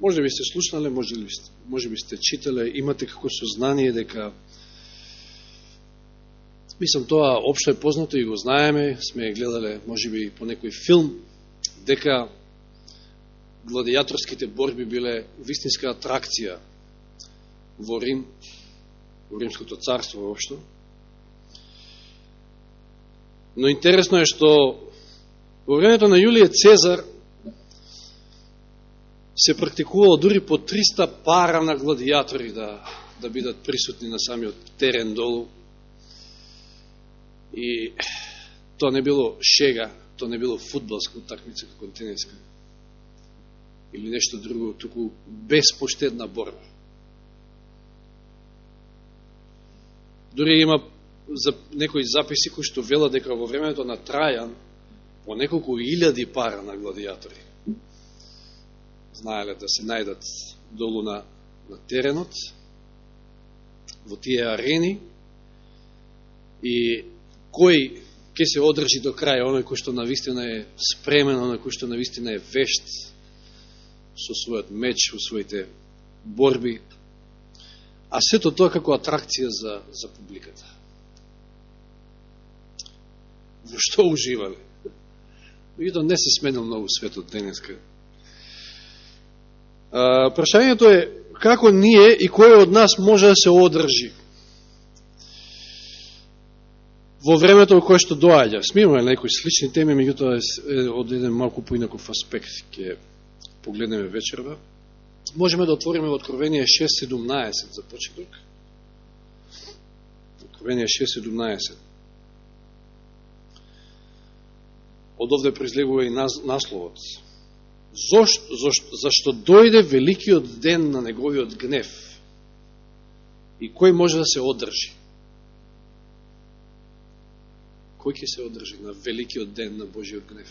Може би сте слушнале, може, би, може би сте читале, имате како сознание дека Мислам, тоа општо е познато и го знаеме, сме гледале, може би, по некој филм, дека гладијаторските борби биле вистинска атракција во Рим, во Римското царство воопшто. Но интересно е што во времето на Јулије Цезар се практикувало дури по 300 пара на гладиатори да, да бидат присутни на самиот терен долу. И тоа не било шега, тоа не било футболска утакмица како тенеска. Или нешто друго, туку безпоштедна борба. Дори има за некои записи кои што велат дека во времето на Трајан по неколку илјади пара на гладиатори знаеле да се најдат долу на, на теренот во тие арени и кој ќе се одржи до крај, оној кој што навистина е спремен, оној кој што навистина е вешт со својот меч, со своите борби, а сето тоа како атракција за, за публиката. Во што уживале? Меѓутоа не се сменил многу светот денеска. Прашањето е како ние и кој од нас може да се одржи во времето во кое што доаѓа. Сме имаме некои слични теми, меѓутоа од еден малку поинаков аспект ќе погледнеме вечерва. Можеме да отвориме во Откровение 6.17 за почеток. Откровение 6.17. Од овде произлегува и насловот. Зошто, зашто, зашто дојде великиот ден на неговиот гнев и кој може да се одржи? кој ќе се одржи на великиот ден на Божиот гнев?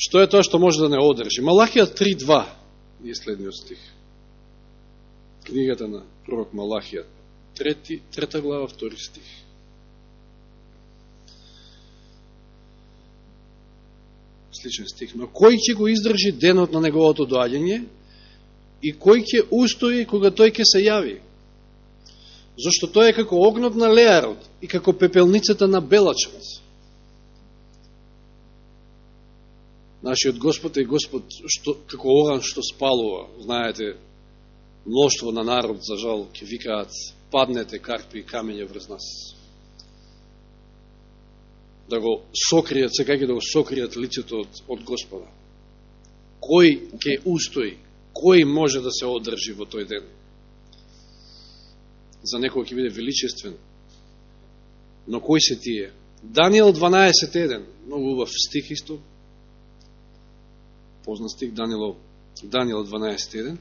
Што е тоа што може да не одржи? Малахија 3.2 е следниот стих. Книгата на пророк Малахија, трети, трета глава, втори стих. Сличен стих. Но кој ќе го издржи денот на неговото доаѓање и кој ќе устои кога тој ќе се јави? Зошто тој е како огнот на леарот и како пепелницата на белачот. Нашиот Господ е Господ што, како оган што спалува. Знаете, мноштво на народ, за жал, ќе викаат паднете карпи и камење врз нас. Да го сокријат, сега да го сокријат лицето од, од Господа. Кој ќе устои? Кој може да се одржи во тој ден? за некој ќе биде величествен. Но кој се тие? Данијел 12.1, многу убав стих исто, познат стих, Данијел, 12.1.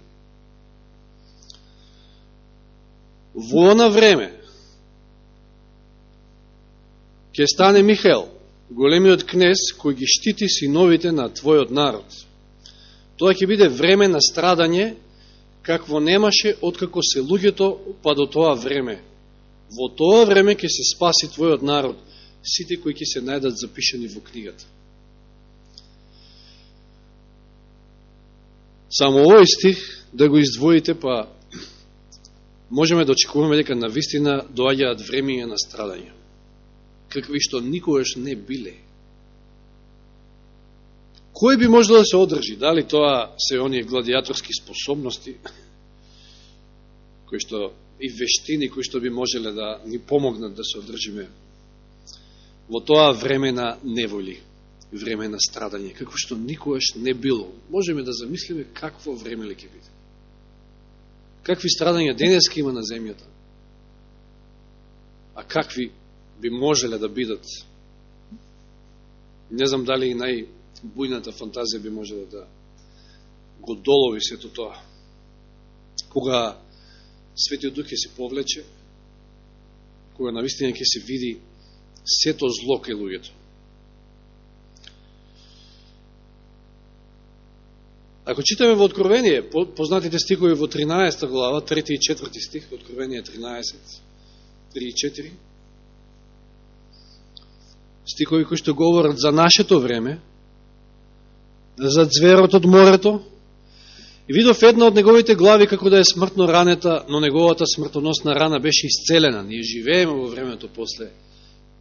Во на време ќе стане Михаел, големиот кнез, кој ги штити синовите на твојот народ. Тоа ќе биде време на страдање какво немаше откако се луѓето па до тоа време. Во тоа време ќе се спаси твојот народ, сите кои ќе се најдат запишани во книгата. Само овој стих да го издвоите, па можеме да очекуваме дека на вистина доаѓаат времења на страдање, какви што никогаш не биле. Кој би можел да се одржи? Дали тоа се оние гладиаторски способности, кои што и вештини кои што би можеле да ни помогнат да се одржиме во тоа време на неволи, време на страдање, како што никогаш не било. Можеме да замислиме какво време ли ќе биде. Какви страдања денес има на земјата, а какви би можеле да бидат. Не знам дали и најбујната фантазија би можела да го долови сето тоа. Кога Светиот Дух ќе се повлече, кога навистина ќе се види сето зло кај луѓето. Ако читаме во Откровение, познатите стихови во 13 глава, 3 и 4 стих, Откровение 13, 3 и 4, стикови кои што говорат за нашето време, за зверот од морето, и видов една од неговите глави како да е смртно ранета, но неговата смртоносна рана беше исцелена. Ние живееме во времето после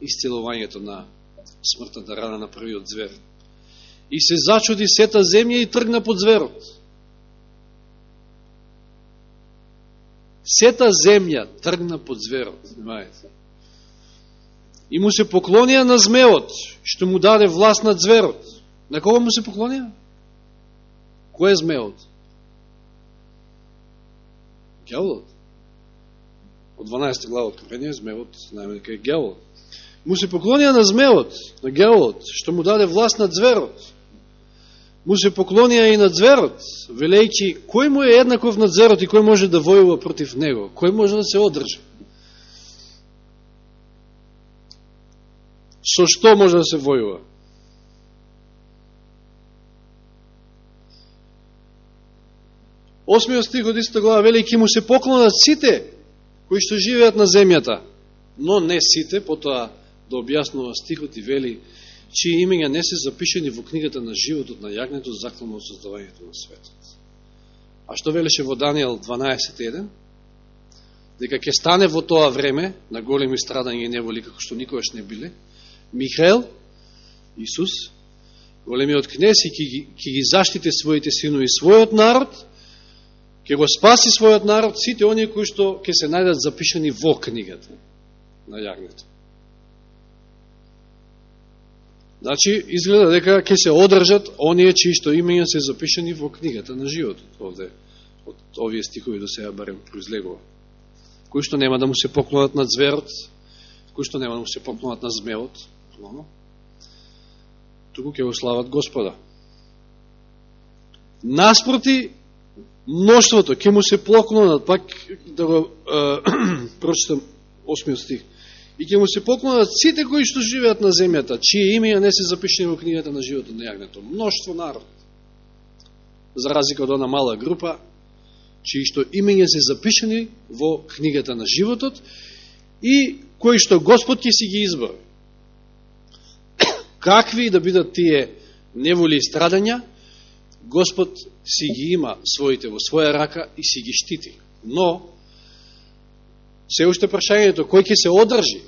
исцелувањето на смртната рана на првиот звер. И се зачуди сета земја и тргна под зверот. Сета земја тргна под зверот. Знаете. И му се поклонија на змеот, што му даде власт над зверот. На кого му се поклонија? Кој е змеот? Гјаволот. Од 12 глава откровение, змеот, знаеме дека е гјаволот. Му се поклонија на змеот, на гјаволот, што му даде власт над зверот. Му се поклонија и на зверот, велејќи, кој му е еднаков над зверот и кој може да војува против него? Кој може да се одржи? Со што може да се војува? Осмиот стих од истата глава вели ќе му се поклонат сите кои што живеат на земјата, но не сите, потоа да објаснува стихот и вели чии имења не се запишени во книгата на животот на јагнето заклано од создавањето на светот. А што велеше во Данијел 12.1? Дека ќе стане во тоа време на големи страдања и неволи како што никогаш не биле, Михаел, Исус, големиот кнес и ќе ги заштите своите синови, својот народ, ќе го спаси својот народ, сите оние кои што ќе се најдат запишани во книгата на јагнето. Значи, изгледа дека ќе се одржат оние чии што имења се запишани во книгата на животот, овде, од овие стихови до сега барем произлегува. Кои што нема да му се поклонат на зверот, кои што нема да му се поклонат на змеот, буквално, туку ќе го слават Господа. Наспроти, мноштвото ќе му се поклонат, пак да го э, прочитам 8 стих, и ќе му се поклонат сите кои што живеат на земјата, чие име не се запишени во книгата на животот на јагнето. Мноштво народ. За разлика од она мала група, чии што имења се запишени во книгата на животот и кои што Господ ќе си ги избори какви да бидат тие неволи и страдања, Господ си ги има своите во своја рака и си ги штити. Но, се уште прашањето, кој ќе се одржи?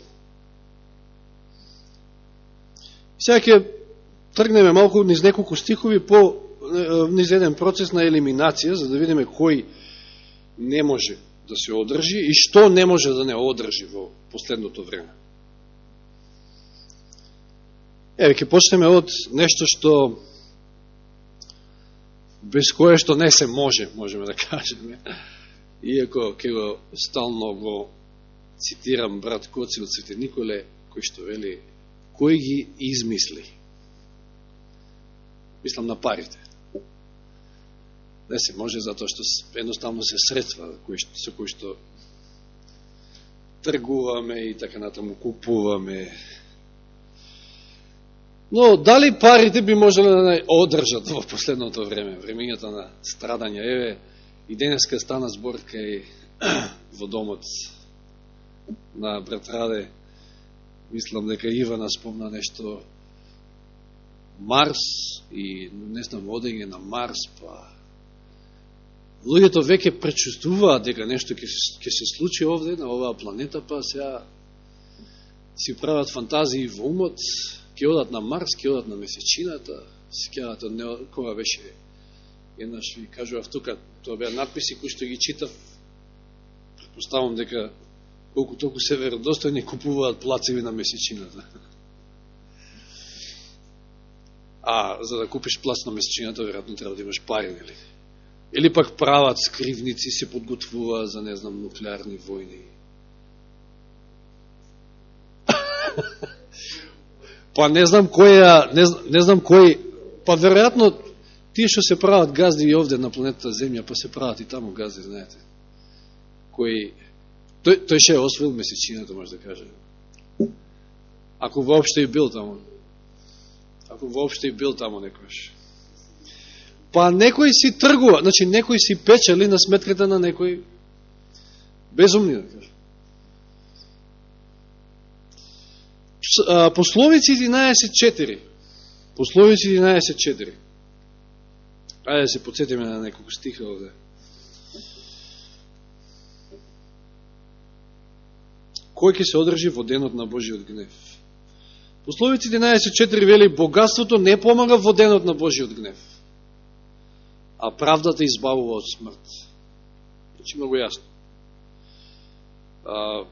Сега ќе тргнеме малку низ неколку стихови по низ еден процес на елиминација, за да видиме кој не може да се одржи и што не може да не одржи во последното време. Еве, ќе почнеме од нешто што без кое што не се може, можеме да кажеме. Иако ќе го стално го цитирам брат Коци од Свети Николе, кој што вели, кој ги измисли? Мислам на парите. Не се може, затоа што едноставно се средства со кои што тргуваме и така натаму купуваме, Но дали парите би можеле да не одржат во последното време, времењата на страдање? Еве, и денеска стана зборка и во домот на брат Раде. Мислам дека Ивана спомна нешто Марс и не знам одење на Марс, па луѓето веќе пречувствуваат дека нешто ќе се, се случи овде на оваа планета, па сега си прават фантазии во умот, ќе одат на Марс, ќе одат на месечината, сеќавате од кога беше еднаш ви кажував тука, тоа беа надписи кои што ги читав, предпоставам дека колку толку се веродостојни купуваат плацеви на месечината. А за да купиш плац на месечината, веројатно треба да имаш пари, нели? Или пак прават скривници, се подготвува за, не знам, нуклеарни војни. Па не знам кој не, не знам кој, па веројатно тие што се прават газди и овде на планетата Земја, па се прават и таму газди, знаете. Кој тој тој ше освоил месечината, може да каже. Ако воопшто и бил таму. Ако воопшто и бил таму некојаш. Па некој си тргува, значи некој си печели на сметката на некој безумни, да каже. Пословици 11.4. Пословици 11.4. Ајде да се подсетиме на неколку стиха овде. Кој ќе се одржи во денот на Божиот гнев? Пословици 11.4 вели, богатството не помага во денот на Божиот гнев, а правдата избавува од смрт. Значи, много јасно. А,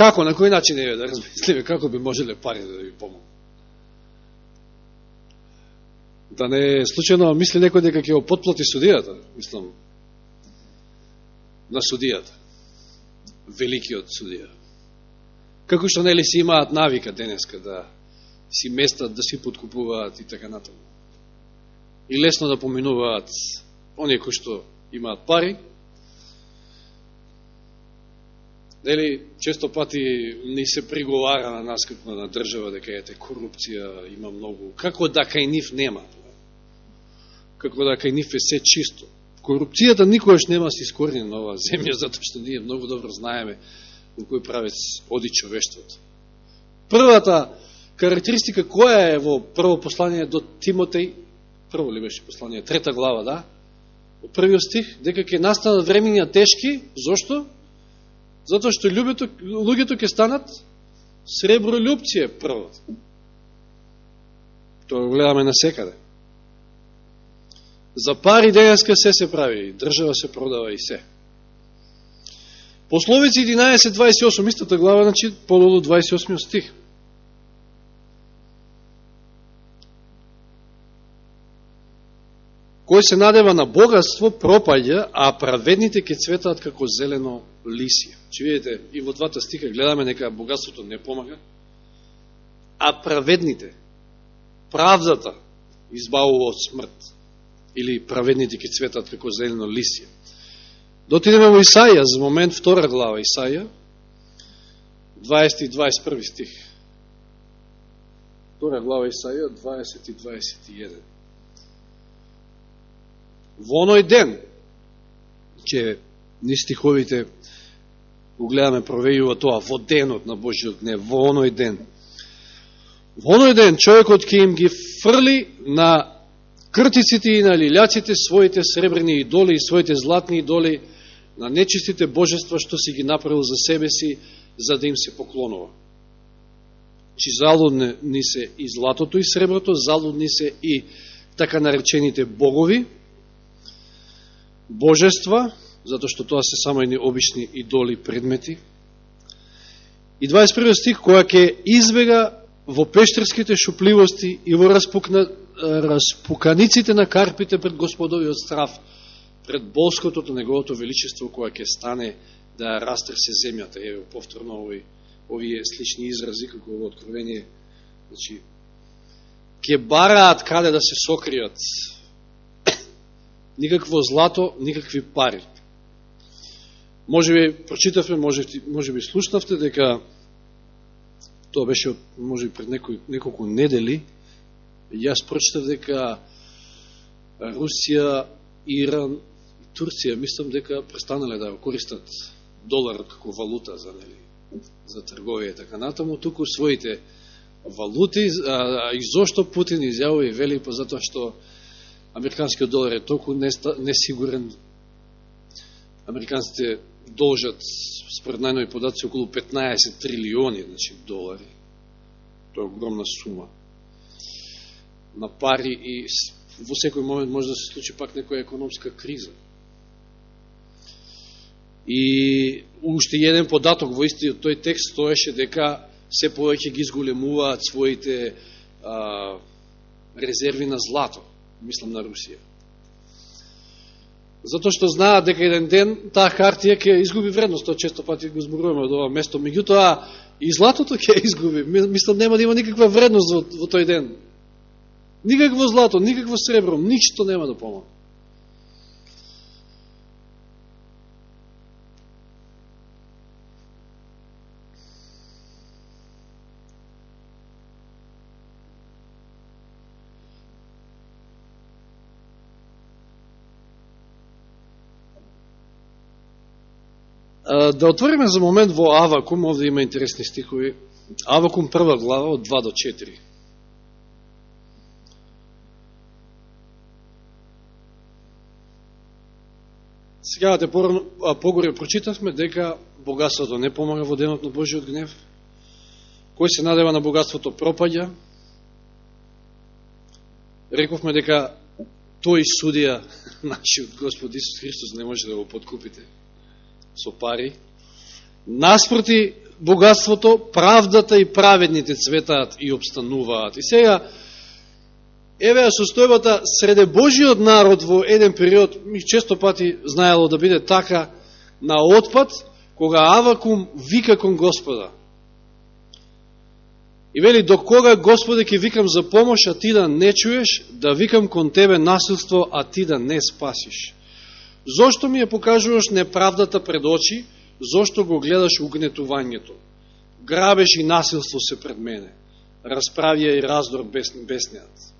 како, на кој начин е да размислиме, како би можеле пари да ви помогат? Да не случайно мисли некој дека ќе го подплати судијата, мислам, на судијата, великиот судија. Како што нели си имаат навика денеска да си местат, да си подкупуваат и така натаму. И лесно да поминуваат оние кои што имаат пари, Дели често пати не се приговара на нас како на држава дека ете корупција има многу. Како да кај нив нема? Како да кај нив е се чисто. Корупцијата никогаш нема да се искорени на оваа земја, затоа што ние многу добро знаеме во кој правец оди човештвото. Првата карактеристика која е во прво послание до Тимотеј, прво ли беше послание, трета глава, да? Во првиот стих, дека ќе настанат времења тешки, зошто? Затоа што луѓето, луѓето ќе станат сребролюбци е првот. Тоа го гледаме на секаде. За пари денеска се се прави, држава се продава и се. Пословици 11.28, истата глава, значи, подолу 28 стих. Кој се надева на богатство, пропаѓа, а праведните ке цветаат како зелено лисие. Че видите, и во двата стика гледаме нека богатството не помага, а праведните, правдата избавува од смрт, или праведните ке цветаат како зелено лисие. Дотидеме во Исаја за момент втора глава Исаја, 20 и 21 стих. Втора глава Исаја 20 и 21. Во оној ден, че ни стиховите го гледаме, провејува тоа во денот на Божиот гнев, во оној ден. Во оној ден човекот ќе им ги фрли на кртиците и на лилјаците своите сребрени идоли и своите златни идоли, на нечистите божества што си ги направил за себе си, за да им се поклонува. Чи залудни се и златото и среброто, залудни се и така наречените богови, божества, затоа што тоа се само едни обични идоли предмети. И 21 стих, која ќе избега во пештерските шупливости и во распукна, распуканиците на карпите пред Господовиот страв, пред болското неговото величество, која ќе стане да растресе земјата. Еве, повторно овој, овие слични изрази, како во откровение, значи, ќе бараат каде да се сокријат никакво злато, никакви пари. Може би прочитавме, може, може би слушнавте дека тоа беше може би пред некој, неколку недели, јас прочитав дека Русија, Иран и Турција, мислам дека престанале да користат доларот како валута за, нели, за трговија и така натаму, туку своите валути, а, и зошто Путин изјавува и вели, па затоа што американскиот долар е толку несигурен, американците должат, според најнови податци, околу 15 трилиони значи, долари. Тоа е огромна сума на пари и во секој момент може да се случи пак некоја економска криза. И уште еден податок во истиот тој текст стоеше дека се повеќе ги изголемуваат своите а, резерви на злато, мислам на Русија. Затоа што знаат дека еден ден таа хартија ќе изгуби вредност, тоа често пати го зборуваме од ова место. Меѓутоа, и златото ќе изгуби. Мислам, нема да има никаква вредност во, во тој ден. Никакво злато, никакво сребро, ништо нема да помага. Да отвориме за момент во Авакум, овде има интересни стихови. Авакум прва глава од 2 до 4. Сега да те погоре прочитавме дека богатството не помага во денот на Божиот гнев. Кој се надева на богатството пропаѓа. Рековме дека тој судија нашиот Господ Исус Христос не може да го подкупите со пари. Наспроти богатството, правдата и праведните цветаат и обстануваат. И сега, еве состојбата среде Божиот народ во еден период, ми често пати знаело да биде така, на отпад, кога Авакум вика кон Господа. И вели, до кога, Господе, ќе викам за помош, а ти да не чуеш, да викам кон Тебе насилство, а ти да не спасиш. Зошто ми ја покажуваш неправдата пред очи, зошто го гледаш угнетувањето? Грабеш и насилство се пред мене, расправија и раздор беснеат.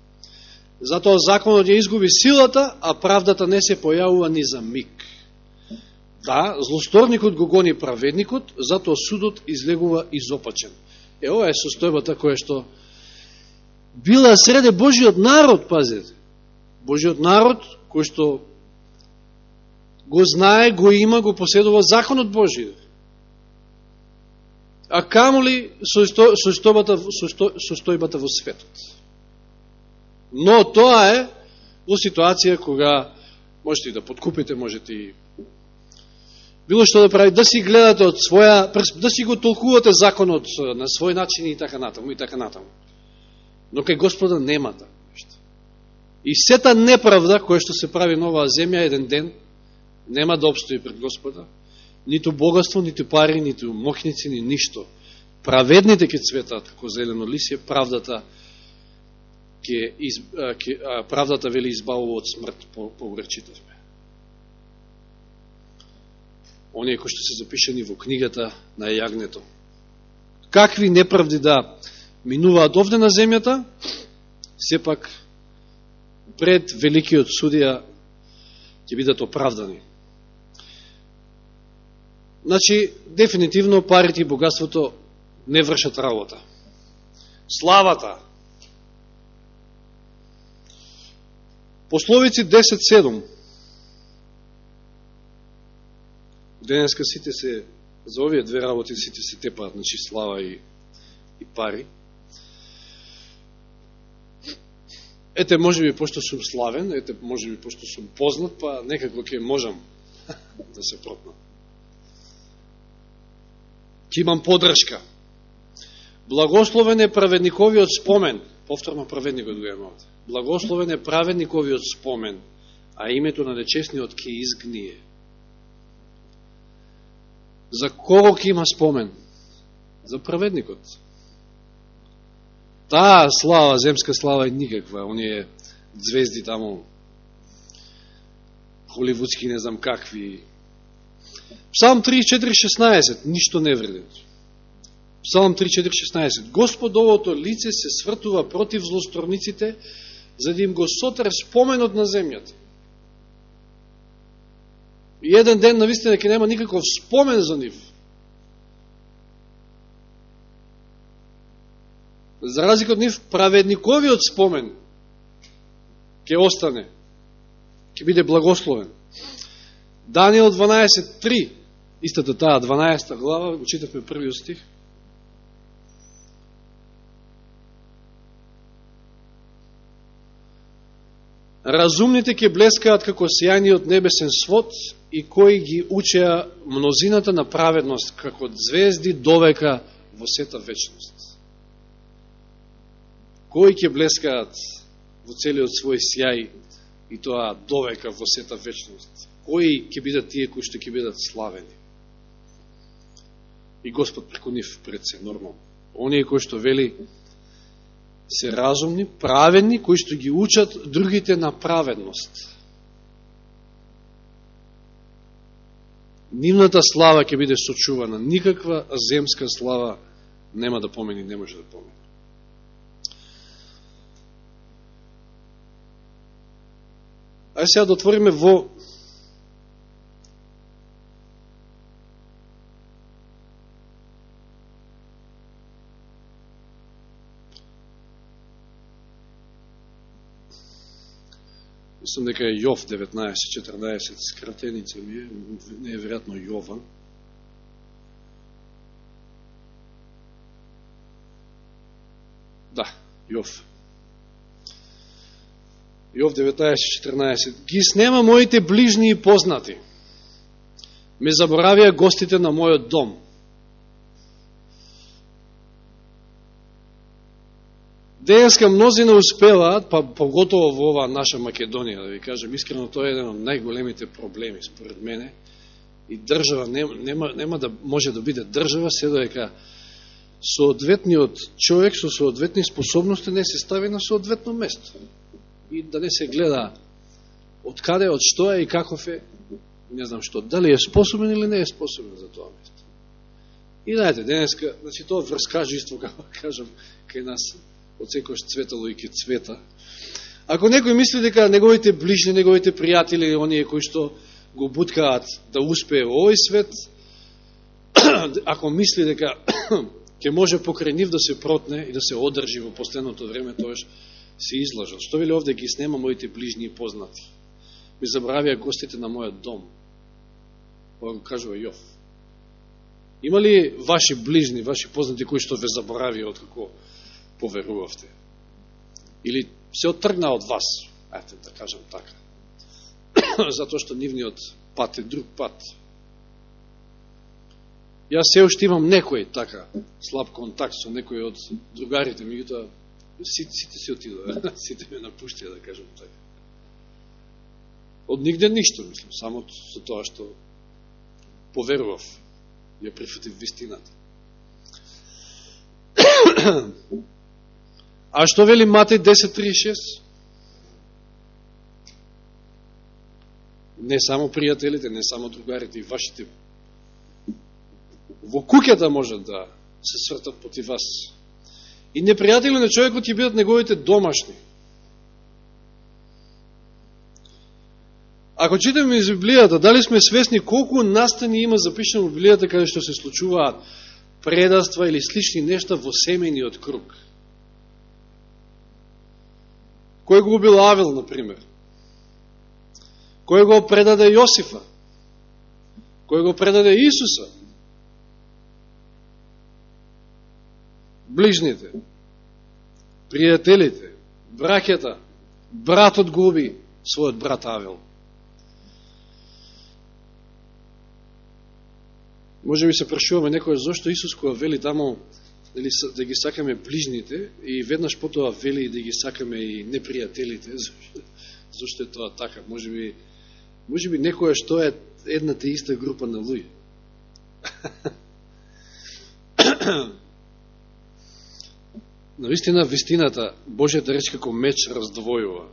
Затоа законот ја изгуби силата, а правдата не се појавува ни за миг. Да, злосторникот го гони праведникот, затоа судот излегува изопачен. Е, ова е состојбата која што била среде Божиот народ, пазете. Божиот народ, кој што го знае, го има, го поседува законот Божиот. А камо ли состојбата, состојбата во светот? Но тоа е во ситуација кога можете и да подкупите, можете и било што да прави, да си гледате од своја, да си го толкувате законот на свој начин и така натаму, и така натаму. Но кај Господа нема така нешто. И сета неправда која што се прави на оваа земја еден ден, нема да обстои пред Господа, ниту богатство, ниту пари, ниту мохници, ни ништо. Праведните ќе цветат како зелено лисие, правдата ќе, из, ке, правдата вели избавува од смрт, по, по оние кои што се запишани во книгата на јагнето. Какви неправди да минуваат овде на земјата, сепак пред великиот судија ќе бидат оправдани. Значи, дефинитивно парите и богатството не вршат работа. Славата. Пословици 10.7 денеска сите се, за овие две работи сите се тепаат, значи слава и, и пари. Ете, може би, пошто сум славен, ете, може би, пошто сум познат, па некако ќе можам да се протнам ќе имам подршка. Благословен е праведниковиот спомен. Повторно праведникот го имам Благословен е праведниковиот спомен, а името на нечестниот ќе изгние. За кого ќе има спомен? За праведникот. Таа слава, земска слава е никаква. Оние звезди таму, холивудски, не знам какви. Псалм 3.4.16, ништо не вреди. Псалм 3.4.16. Господовото лице се свртува против злосторниците, за да им го сотре споменот на земјата. И еден ден навистина ќе нема никаков спомен за нив. За разлика од нив, праведниковиот спомен ќе остане, ќе биде благословен. Данијел 12.3, истата таа 12 глава, го читавме првиот стих. Разумните ќе блескаат како сијаниот небесен свод и кои ги учеа мнозината на праведност како звезди довека во сета вечност. Кои ќе блескаат во целиот свој сјај и тоа довека во сета вечност. Кои ќе бидат тие кои што ќе бидат славени. И Господ преку нив пред се нормално. Оние кои што вели се разумни, праведни, кои што ги учат другите на праведност. Нивната слава ќе биде сочувана. Никаква земска слава нема да помени, не може да помени. Ај сега да отвориме во Мислам дека е Јов 19-14, скратеница ми е, не е веројатно Јован. Да, Јов. Јов 19-14. Ги снема моите ближни и познати. Ме заборавија гостите на мојот дом. Денеска мнозина успеваат, па поготово во ова наша Македонија, да ви кажем, искрено тоа е еден од најголемите проблеми, според мене, и држава нема, нема, нема да може да биде држава, се доека соодветниот човек со соодветни способности не се стави на соодветно место. И да не се гледа од каде, од што е и каков е, не знам што, дали е способен или не е способен за тоа место. И знаете, денеска, значи тоа врскажиство, како кажам, кај нас од секојаш цветало и ке цвета. Ако некој мисли дека неговите ближни, неговите пријатели, оние кои што го буткаат да успее во овој свет, ако мисли дека ќе може покрај нив да се протне и да се одржи во последното време, тоаш се излажал. Што вели овде ги снема моите ближни и познати? Ми забравија гостите на мојот дом. Ова го кажува Јов. Има ли ваши ближни, ваши познати кои што ве забравија од како поверувавте. Или се оттргна од вас, ајте да кажам така. Затоа што нивниот пат е друг пат. Јас се уште имам некој така слаб контакт со некој од другарите, меѓутоа сите, сите се отидоа, сите ме напуштија, да кажем така. Од нигде ништо, мислам, само со тоа што поверував, ја прифатив вистината. А што вели Матеј 10.36? Не само пријателите, не само другарите и вашите во куќата можат да се свртат против вас. И непријатели на човекот ќе бидат неговите домашни. Ако читаме из Библијата, дали сме свесни колку настани има запишено во Библијата каде што се случуваат предаства или слични нешта во семениот круг? Кој го убил Авел, например? Кој го предаде Јосифа? Кој го предаде Исуса? Ближните, пријателите, бракета, братот го уби својот брат Авел. Може би се прашуваме некој зашто Исус која вели тамо дали, да ги сакаме ближните и веднаш потоа вели да ги сакаме и непријателите, зашто, е тоа така? Може би, може би некоја што е едната иста група на луѓе. Наистина, вистината, Божијата реч како меч раздвојува.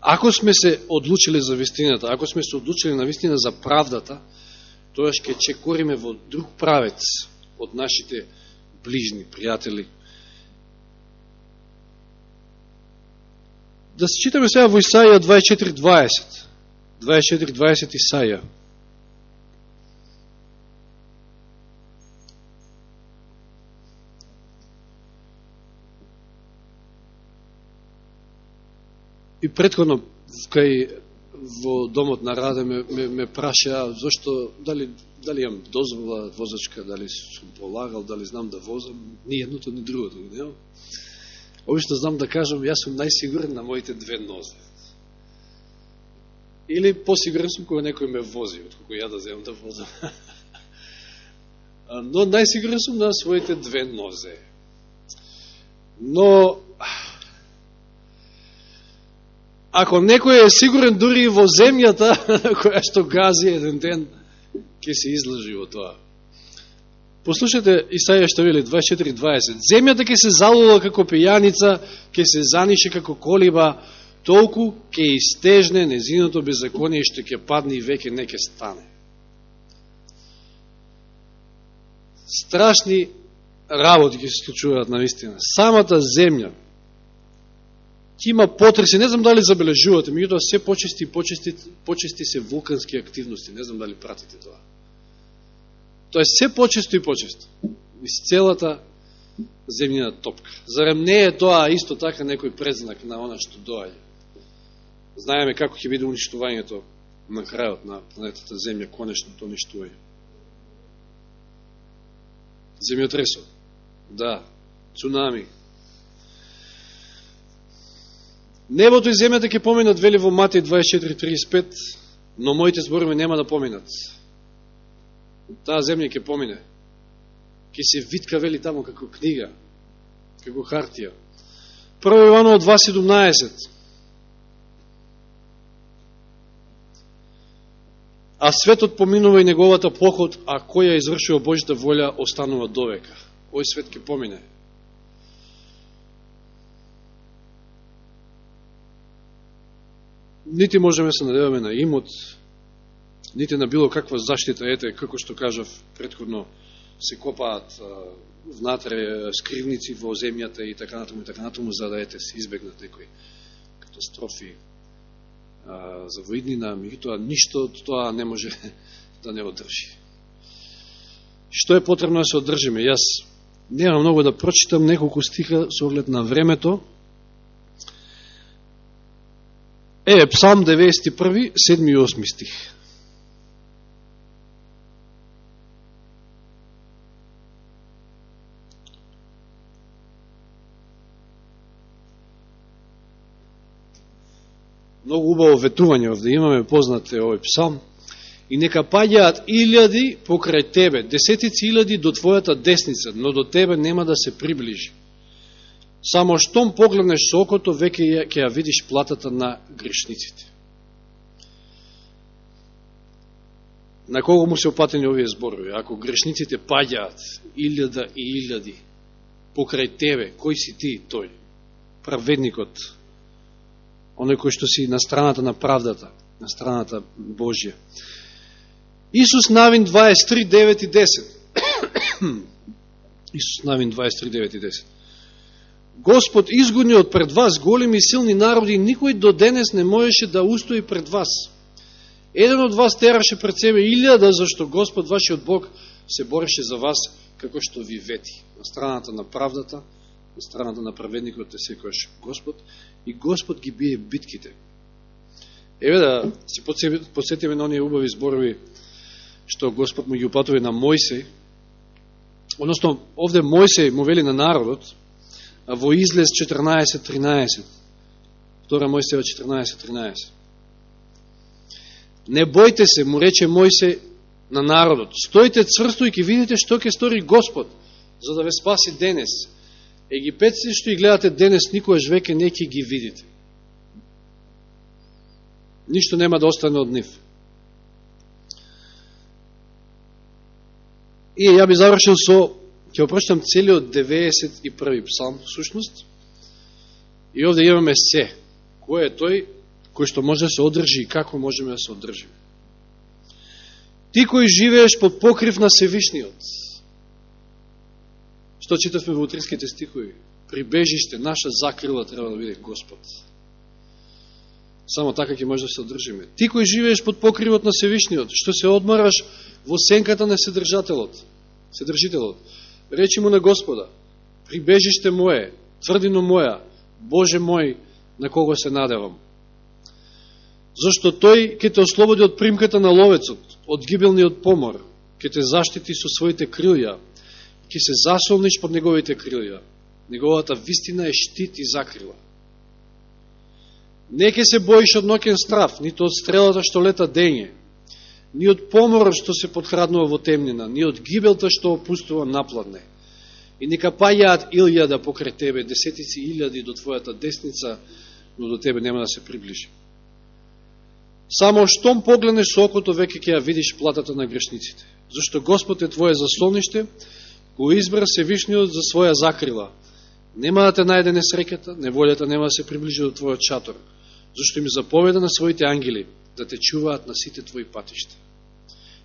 Ако сме се одлучили за вистината, ако сме се одлучили на вистина за правдата, тоа ќе чекориме во друг правец од нашите ближни, пријатели. Да се читаме сега во Исаја 24.20. 24.20 Исаја. И предходно кај во домот на Раде ме, ме, ме праша зашто, дали, дали имам дозвола возачка, дали сум полагал, дали знам да возам, ни едното, ни другото. Не? Обично знам да кажам, јас сум најсигурен на моите две нозе. Или посигурен сум кога некој ме вози, откако ја да земам да возам. Но најсигурен сум на своите две нозе. Но ако некој е сигурен дури и во земјата, која што гази еден ден, ќе се излажи во тоа. Послушайте Исаја што вели 24.20. Земјата ќе се залува како пијаница, ќе се занише како колиба, толку ќе истежне незиното беззаконие што ќе падне и веќе не ќе стане. Страшни работи ќе се случуваат на вистина. Самата земја, ќе има потреси, не знам дали забележувате, меѓутоа се почести и почести, почести се вулкански активности, не знам дали пратите тоа. Тоа е се почесто и почесто. Из целата земјина топка. Зарем не е тоа исто така некој предзнак на она што доаѓа? Знаеме како ќе биде уништувањето на крајот на планетата Земја, конечното уништување. Земјотресот. Да. Цунами. Небото и земјата ќе поминат, вели во Матеј 24.35, но моите зборови нема да поминат. Таа земја ќе помине. Ќе се витка, вели тамо, како книга, како хартија. Прво Иваново 2.17. А светот поминува и неговата поход, а која извршува Божјата волја останува довека. Ој свет ќе помине. Нити можеме се надеваме на имот, нити на било каква заштита, ете, како што кажав предходно, се копаат внатре скривници во земјата и така натаму и така натаму, за да ете се избегнат некои катастрофи а, за воиднина, меѓутоа ништо од тоа не може да не одржи. Што е потребно да се одржиме? Јас нема многу да прочитам неколку стиха со оглед на времето. Е, Псалм 91, 7 и 8 стих. Многу убаво ветување овде имаме, познате овој псалм. И нека паѓаат илјади покрај тебе, десетици илјади до твојата десница, но до тебе нема да се приближи. Само штом погледнеш со окото, веќе ќе ја видиш платата на грешниците. На кого му се опатени овие зборови? Ако грешниците паѓаат илјада и илјади покрај тебе, кој си ти тој? Праведникот, оној кој што си на страната на правдата, на страната Божја. Исус Навин 23, 9 и 10. Исус Навин 23, 9 и 10. Господ изгони од пред вас големи и силни народи никој до денес не можеше да устои пред вас. Еден од вас тераше пред себе илјада, зашто Господ, вашиот Бог, се бореше за вас, како што ви вети. На страната на правдата, на страната на праведникот е секојаш Господ и Господ ги бие битките. Еве да се подсетиме на оние убави зборови што Господ му ги упатува на Мојсей. Односно, овде Мојсей му вели на народот, во излез 14.13. Втора Мојсева 14.13. Не бојте се, му рече Мојсе на народот. Стојте цврсто и ќе видите што ќе стори Господ, за да ве спаси денес Египетци што и гледате денес, никоја веќе не ќе ги видите. Ништо нема да остане од нив. И ја би завршил со, ќе опрочитам целиот 91. псалм, сушност, и овде имаме се. Кој е тој кој што може да се одржи и како можеме да се одржиме. Ти кој живееш под покрив на Севишниот, Што читавме во утринските стихови? Прибежиште, наша закрила треба да биде Господ. Само така ќе може да се одржиме. Ти кој живееш под покривот на Севишниот, што се одмараш во сенката на Седржателот, Седржителот, речи му на Господа, прибежиште моје, тврдино моја, Боже мој, на кого се надевам. Зашто тој ќе те ослободи од примката на ловецот, од гибелниот помор, ќе те заштити со своите крилја, ќе се засолниш под неговите крилја. Неговата вистина е штит и закрила. Не ќе се боиш од нокен страф, нито од стрелата што лета дење, ни од поморот што се подхраднува во темнина, ни од гибелта што опустува напладне. И нека пајаат илјада покрај тебе, десетици илјади до твојата десница, но до тебе нема да се приближи. Само штом погледнеш со окото, веќе ќе ја видиш платата на грешниците. Зашто Господ е твое заслониште, го избра Севишниот за своја закрила. Нема да те најде несреката, неволјата нема да се приближи до твојот чатор, зашто им заповеда на своите ангели да те чуваат на сите твои патишта.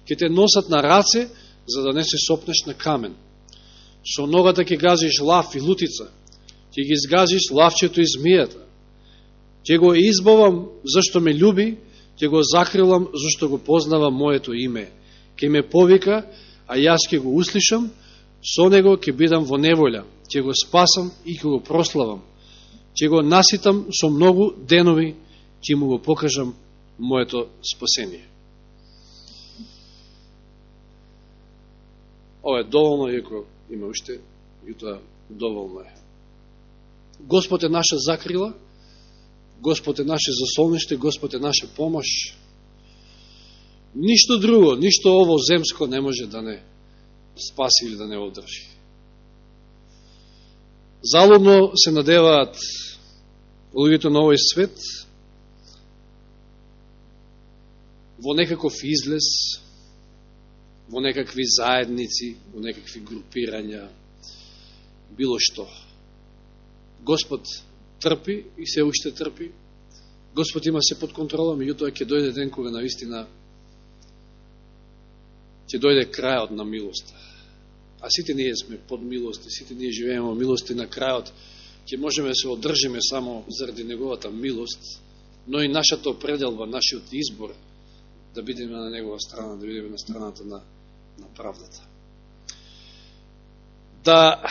Ке те носат на раце, за да не се сопнеш на камен. Со ногата ќе газиш лав и лутица, ќе ги изгазиш лавчето и змијата. Ќе го избавам зашто ме љуби, ќе го закрилам зашто го познава моето име. Ке ме повика, а јас ќе го услишам, со него ќе бидам во неволја, ќе го спасам и ќе го прославам. Ќе го наситам со многу денови, ќе му го покажам моето спасение. Ова е доволно, иако има уште, и тоа доволно е. Господ е наша закрила, Господ е наше засолниште, Господ е наша помош. Ништо друго, ништо ово земско не може да не спаси или да не одржи. Залудно се надеваат луѓето на овој свет во некаков излез, во некакви заедници, во некакви групирања, било што. Господ трпи и се уште трпи. Господ има се под контрола, меѓутоа ќе дојде ден кога наистина ќе дојде крајот на милоста. А сите ние сме под милост и сите ние живееме во милост и на крајот ќе можеме да се одржиме само заради неговата милост, но и нашата определба, нашиот избор да бидеме на негова страна, да бидеме на страната на, на правдата. Да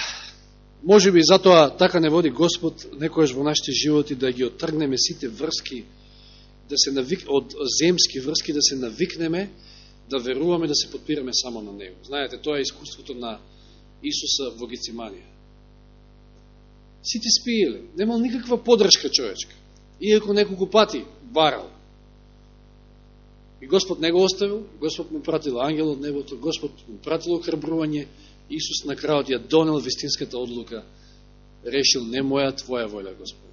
Може би затоа така не води Господ некојаш во нашите животи да ги оттргнеме сите врски, да се навик, од земски врски, да се навикнеме, да веруваме, да се подпираме само на Него. Знаете, тоа е искуството на Исуса во Гециманија. Сите спиеле, немал никаква подршка човечка. Иако неколку пати барал. И Господ не го оставил, Господ му пратил ангел од небото, Господ му пратил охрабрување, Исус на крајот ја донел вистинската одлука, решил не моја, твоја воля, Господ.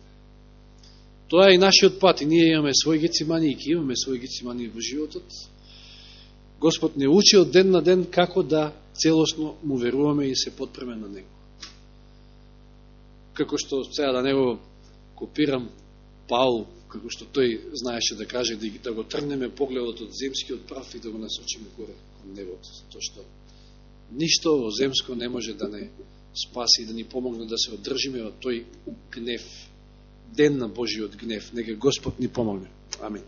Тоа е и нашиот пат, и ние имаме своји гецимани, и ки имаме своји гецимани во животот. Господ не учи од ден на ден како да целосно му веруваме и се подпреме на Него. Како што сега да Него копирам Паул, како што тој знаеше да каже, да, да го трнеме погледот од земскиот прав и да го насочиме горе кон небото, тоа што ништо во земско не може да не спаси и да ни помогне да се одржиме од тој гнев, ден на Божиот гнев. Нека Господ ни помогне. Амин.